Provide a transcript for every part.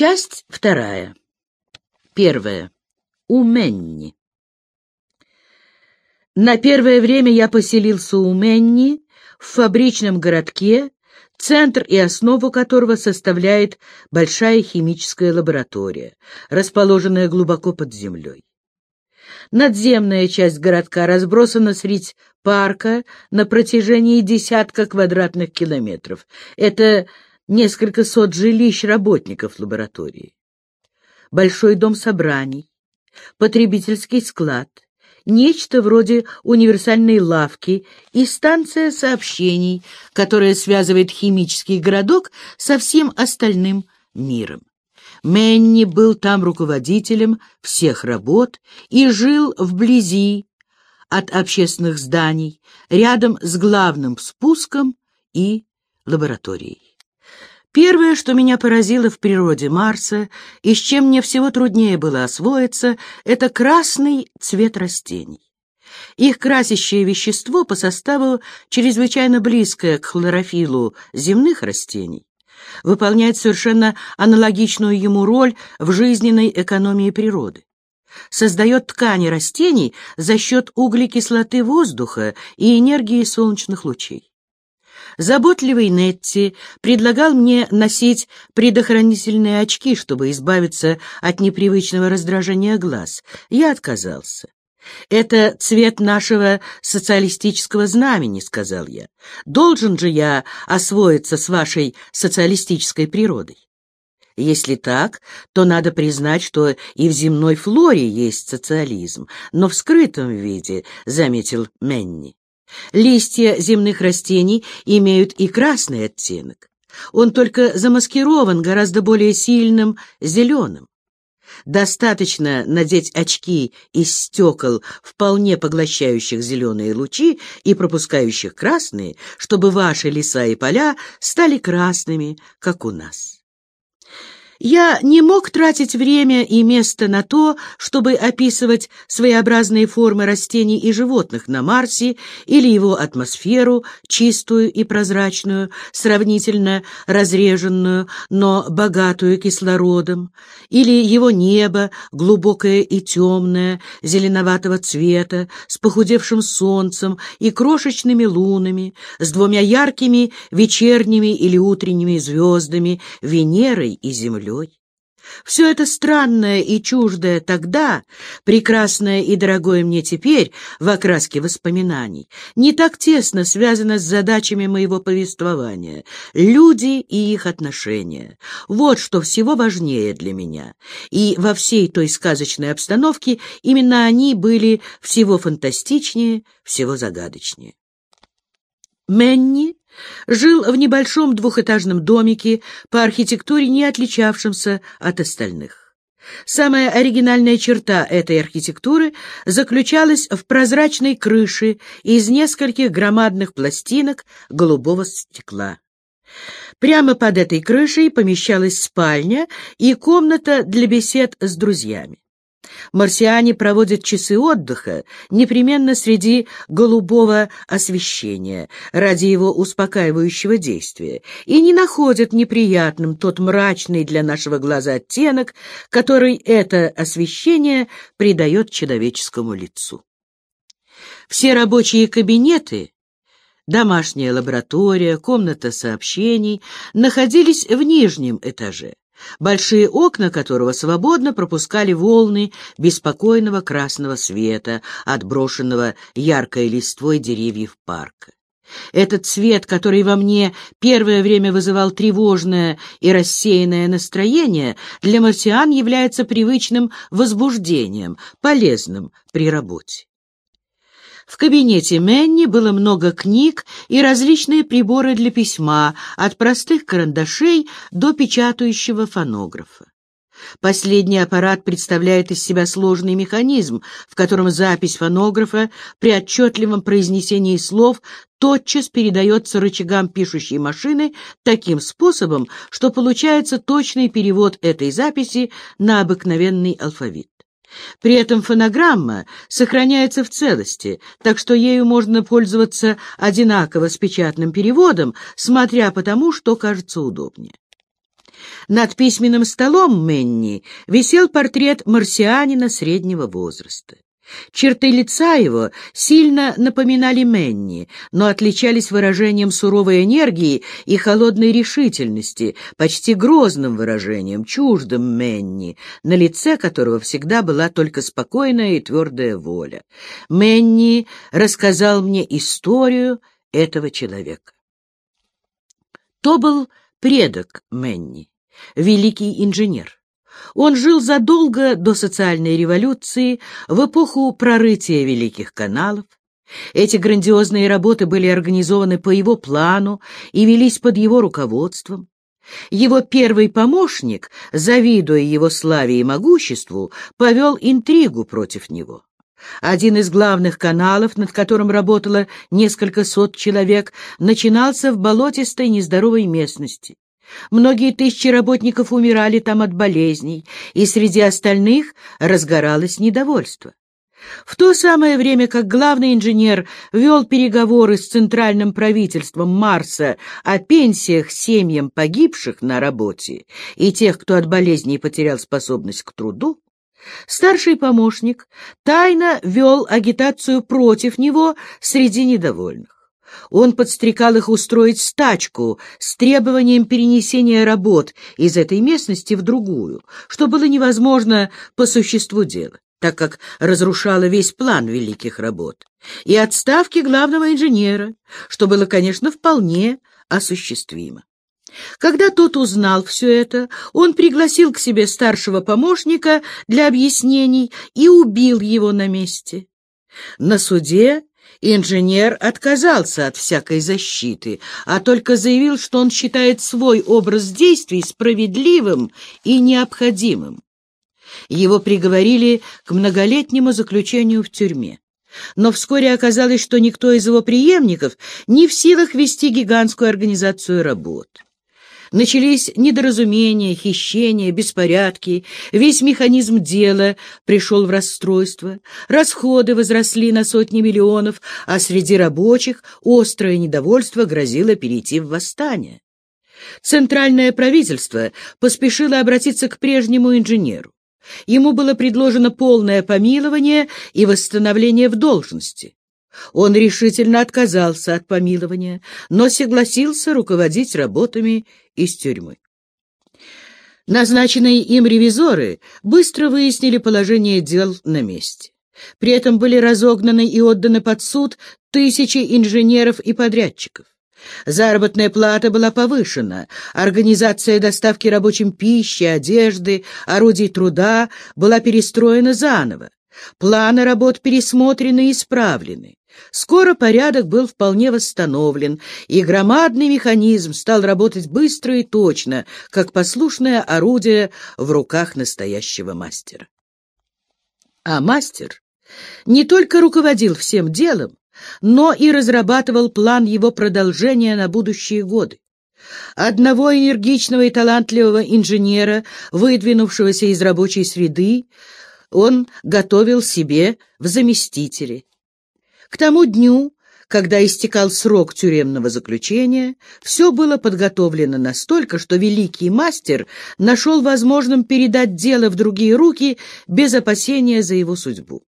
Часть вторая. Первая. У Менни. На первое время я поселился у Менни в фабричном городке, центр и основу которого составляет большая химическая лаборатория, расположенная глубоко под землей. Надземная часть городка разбросана средь парка на протяжении десятка квадратных километров. Это несколько сот жилищ работников лаборатории. Большой дом собраний, потребительский склад, нечто вроде универсальной лавки и станция сообщений, которая связывает химический городок со всем остальным миром. Менни был там руководителем всех работ и жил вблизи от общественных зданий, рядом с главным спуском и лабораторией. Первое, что меня поразило в природе Марса, и с чем мне всего труднее было освоиться, это красный цвет растений. Их красящее вещество по составу чрезвычайно близкое к хлорофилу земных растений выполняет совершенно аналогичную ему роль в жизненной экономии природы. Создает ткани растений за счет углекислоты воздуха и энергии солнечных лучей. Заботливый Нетти предлагал мне носить предохранительные очки, чтобы избавиться от непривычного раздражения глаз. Я отказался. «Это цвет нашего социалистического знамени», — сказал я. «Должен же я освоиться с вашей социалистической природой». Если так, то надо признать, что и в земной флоре есть социализм, но в скрытом виде, — заметил Менни. Листья земных растений имеют и красный оттенок. Он только замаскирован гораздо более сильным зеленым. Достаточно надеть очки из стекол, вполне поглощающих зеленые лучи и пропускающих красные, чтобы ваши леса и поля стали красными, как у нас. Я не мог тратить время и место на то, чтобы описывать своеобразные формы растений и животных на Марсе или его атмосферу, чистую и прозрачную, сравнительно разреженную, но богатую кислородом, или его небо, глубокое и темное, зеленоватого цвета, с похудевшим солнцем и крошечными лунами, с двумя яркими вечерними или утренними звездами, Венерой и Землей землей. Все это странное и чуждое тогда, прекрасное и дорогое мне теперь в окраске воспоминаний, не так тесно связано с задачами моего повествования. Люди и их отношения. Вот что всего важнее для меня. И во всей той сказочной обстановке именно они были всего фантастичнее, всего загадочнее. Менни жил в небольшом двухэтажном домике, по архитектуре не отличавшемся от остальных. Самая оригинальная черта этой архитектуры заключалась в прозрачной крыше из нескольких громадных пластинок голубого стекла. Прямо под этой крышей помещалась спальня и комната для бесед с друзьями. Марсиане проводят часы отдыха непременно среди голубого освещения ради его успокаивающего действия и не находят неприятным тот мрачный для нашего глаза оттенок, который это освещение придает человеческому лицу. Все рабочие кабинеты домашняя лаборатория, комната сообщений находились в нижнем этаже большие окна которого свободно пропускали волны беспокойного красного света, отброшенного яркой листвой деревьев парка. Этот цвет, который во мне первое время вызывал тревожное и рассеянное настроение, для марсиан является привычным возбуждением, полезным при работе. В кабинете Менни было много книг и различные приборы для письма, от простых карандашей до печатающего фонографа. Последний аппарат представляет из себя сложный механизм, в котором запись фонографа при отчетливом произнесении слов тотчас передается рычагам пишущей машины таким способом, что получается точный перевод этой записи на обыкновенный алфавит. При этом фонограмма сохраняется в целости, так что ею можно пользоваться одинаково с печатным переводом, смотря по тому, что кажется удобнее. Над письменным столом Менни висел портрет марсианина среднего возраста. Черты лица его сильно напоминали Менни, но отличались выражением суровой энергии и холодной решительности, почти грозным выражением, чуждым Менни, на лице которого всегда была только спокойная и твердая воля. Менни рассказал мне историю этого человека. То был предок Менни, великий инженер. Он жил задолго до социальной революции, в эпоху прорытия великих каналов. Эти грандиозные работы были организованы по его плану и велись под его руководством. Его первый помощник, завидуя его славе и могуществу, повел интригу против него. Один из главных каналов, над которым работало несколько сот человек, начинался в болотистой нездоровой местности. Многие тысячи работников умирали там от болезней, и среди остальных разгоралось недовольство. В то самое время, как главный инженер вел переговоры с центральным правительством Марса о пенсиях семьям погибших на работе и тех, кто от болезней потерял способность к труду, старший помощник тайно вел агитацию против него среди недовольных. Он подстрекал их устроить стачку с требованием перенесения работ из этой местности в другую, что было невозможно по существу дела, так как разрушало весь план великих работ, и отставки главного инженера, что было, конечно, вполне осуществимо. Когда тот узнал все это, он пригласил к себе старшего помощника для объяснений и убил его на месте. На суде Инженер отказался от всякой защиты, а только заявил, что он считает свой образ действий справедливым и необходимым. Его приговорили к многолетнему заключению в тюрьме. Но вскоре оказалось, что никто из его преемников не в силах вести гигантскую организацию работ. Начались недоразумения, хищения, беспорядки, весь механизм дела пришел в расстройство, расходы возросли на сотни миллионов, а среди рабочих острое недовольство грозило перейти в восстание. Центральное правительство поспешило обратиться к прежнему инженеру. Ему было предложено полное помилование и восстановление в должности. Он решительно отказался от помилования, но согласился руководить работами из тюрьмы. Назначенные им ревизоры быстро выяснили положение дел на месте. При этом были разогнаны и отданы под суд тысячи инженеров и подрядчиков. Заработная плата была повышена, организация доставки рабочим пищи, одежды, орудий труда была перестроена заново, планы работ пересмотрены и исправлены. Скоро порядок был вполне восстановлен, и громадный механизм стал работать быстро и точно, как послушное орудие в руках настоящего мастера. А мастер не только руководил всем делом, но и разрабатывал план его продолжения на будущие годы. Одного энергичного и талантливого инженера, выдвинувшегося из рабочей среды, он готовил себе в заместители. К тому дню, когда истекал срок тюремного заключения, все было подготовлено настолько, что великий мастер нашел возможным передать дело в другие руки без опасения за его судьбу.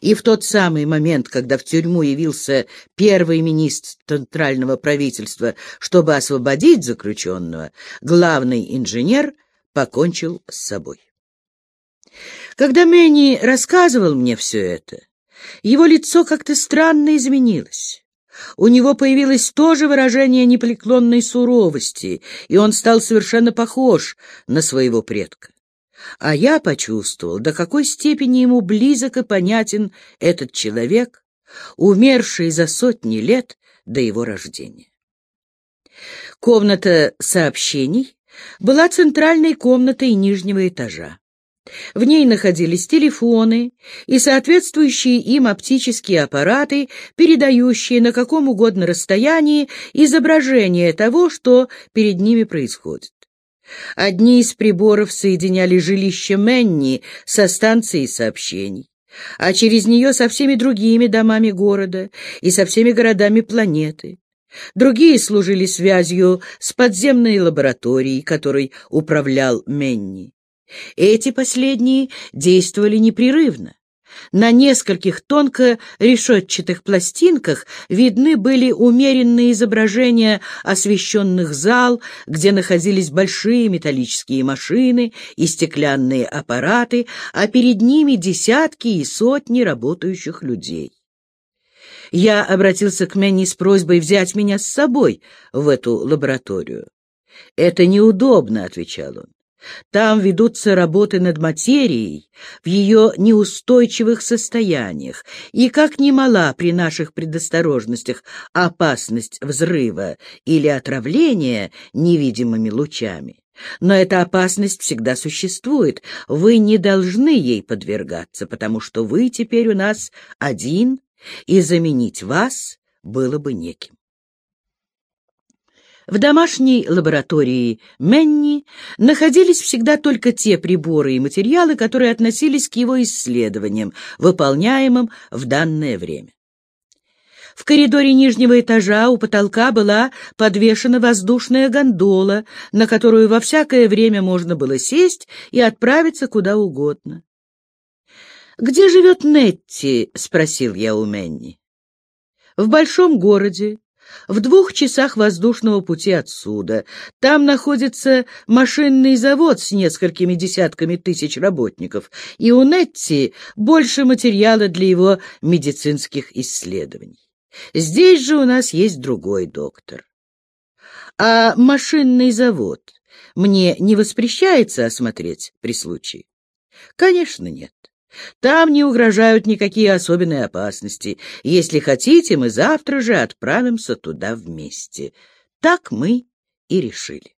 И в тот самый момент, когда в тюрьму явился первый министр центрального правительства, чтобы освободить заключенного, главный инженер покончил с собой. Когда Мэнни рассказывал мне все это, его лицо как-то странно изменилось. У него появилось то же выражение непреклонной суровости, и он стал совершенно похож на своего предка. А я почувствовал, до какой степени ему близок и понятен этот человек, умерший за сотни лет до его рождения. Комната сообщений была центральной комнатой нижнего этажа. В ней находились телефоны и соответствующие им оптические аппараты, передающие на каком угодно расстоянии изображение того, что перед ними происходит. Одни из приборов соединяли жилище Менни со станцией сообщений, а через нее со всеми другими домами города и со всеми городами планеты. Другие служили связью с подземной лабораторией, которой управлял Менни. Эти последние действовали непрерывно. На нескольких тонко решетчатых пластинках видны были умеренные изображения освещенных зал, где находились большие металлические машины и стеклянные аппараты, а перед ними десятки и сотни работающих людей. Я обратился к Менни с просьбой взять меня с собой в эту лабораторию. «Это неудобно», — отвечал он. Там ведутся работы над материей в ее неустойчивых состояниях, и как немала при наших предосторожностях опасность взрыва или отравления невидимыми лучами. Но эта опасность всегда существует. Вы не должны ей подвергаться, потому что вы теперь у нас один, и заменить вас было бы неким. В домашней лаборатории Менни находились всегда только те приборы и материалы, которые относились к его исследованиям, выполняемым в данное время. В коридоре нижнего этажа у потолка была подвешена воздушная гондола, на которую во всякое время можно было сесть и отправиться куда угодно. «Где живет Нетти?» — спросил я у Менни. «В большом городе, в двух часах воздушного пути отсюда. Там находится машинный завод с несколькими десятками тысяч работников, и у Нетти больше материала для его медицинских исследований. Здесь же у нас есть другой доктор. А машинный завод мне не воспрещается осмотреть при случае? Конечно, нет. Там не угрожают никакие особенные опасности. Если хотите, мы завтра же отправимся туда вместе. Так мы и решили.